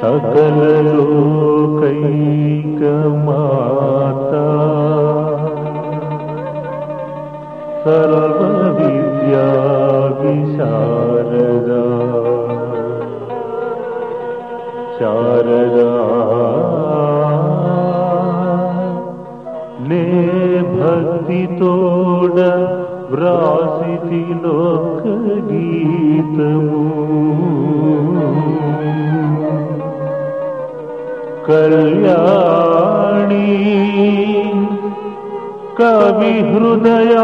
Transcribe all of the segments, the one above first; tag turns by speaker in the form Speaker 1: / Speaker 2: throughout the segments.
Speaker 1: सकल लोकैकमा सर्वविद्या विशारदा द्या विचारदाारदा भक्तितो व्रासिति लोकगीत कल्याणी कविहृदयातरङ्ग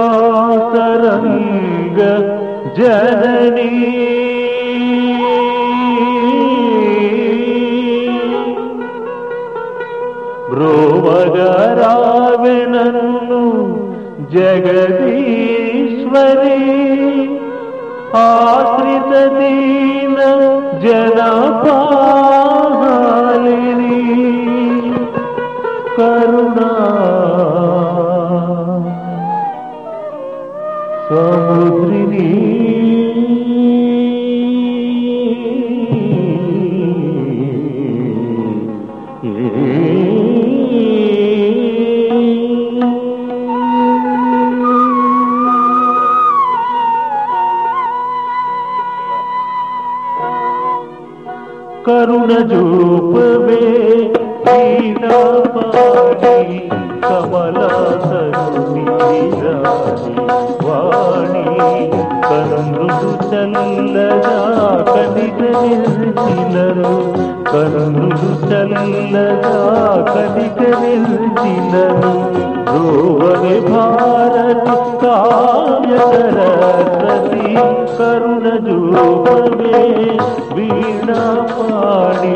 Speaker 1: जननी। प्रोमगरावननु जगदीश्वरी आश्रितदीन जनपालिनी करुणा समुद्रिनी करुण जोप वे पीना కమలాసరుని రాణి వాణి కన్నులు చల్లగా కనిక నిల్చినరు కన్నులు చల్లగా కనిక నిల్చినరు కరుణ జూపవే వీణా పాణి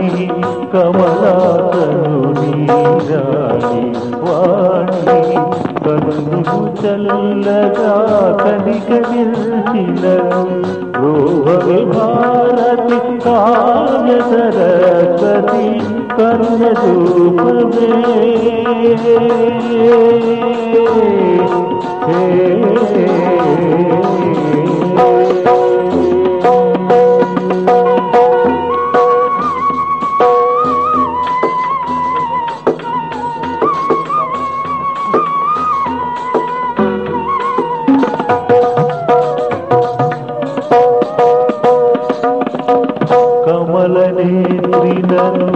Speaker 1: కమలాతను నీరాణి వాణి కన్నులు చల్లగా కనిక నిల్చినను రోహవి భారతి కావ్య సరస్వతి కరుణ రూపమే. కమలనేత్రినను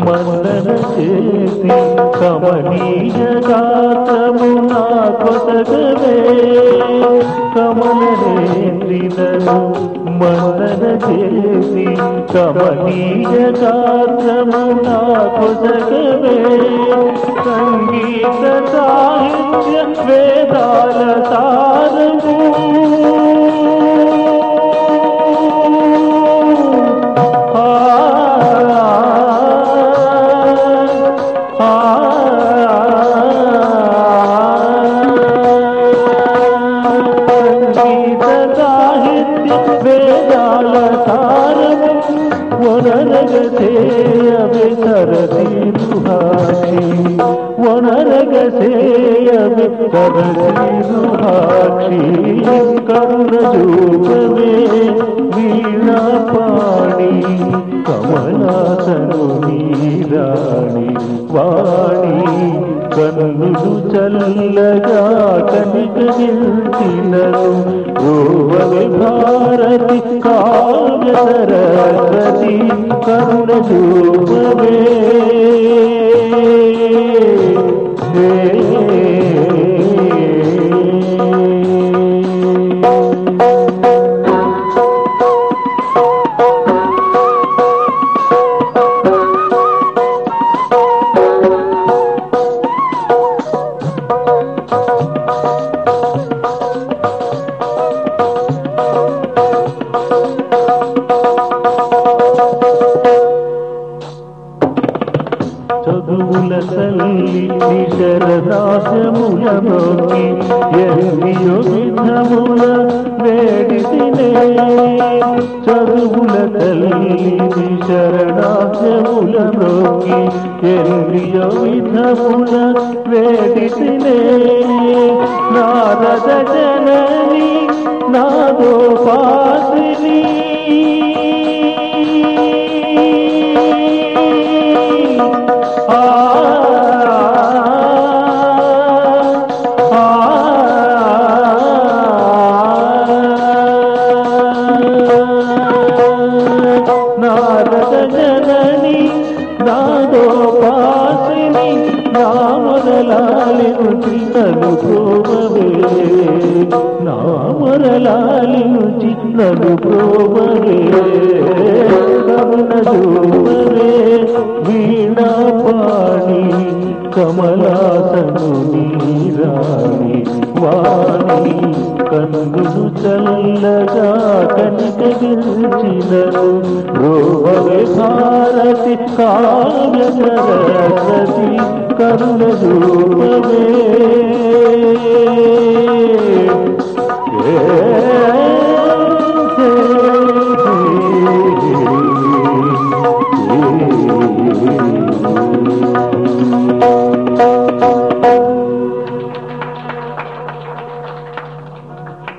Speaker 1: మందన చేసి కమనీయ గాత్రము నా కొసగవే కమలనేత్రినను మందన చేసి కమనీయ గాత్రము నా కొసగవే సంగీత సాహిత్య వేదాల సారము వనరగసేయవి సరసీరుహాక్షి వనరగసేయవి సరసీరుహాక్షి కరుణ జూపవే వీణా పాణి కన్నులు చల్లగా కనిక నిల్చినను. రోవని భారతి కావ్య సరస్వతి కరుణ చూపవే. చదువుల తల్లి నిశరదాశములలోకి ఎన్నియో విధముల వేడిసినే చదువుల తల్లి నిశరదాశములలోకి ఎన్నియో విధముల వేడిసినే నారద జనని నాదోపా నామరలాలిను చిన్నను ప్రోమవే నామరలాలిను చిన్నను ప్రోమవే కమన వీణా పాణి కమలాసను నీరాణి వాణి కన్నులు చల్లగా కనిక కనికరించినను రోవే భారతి కావ్య సరస్వతి కరుణ రూపమే.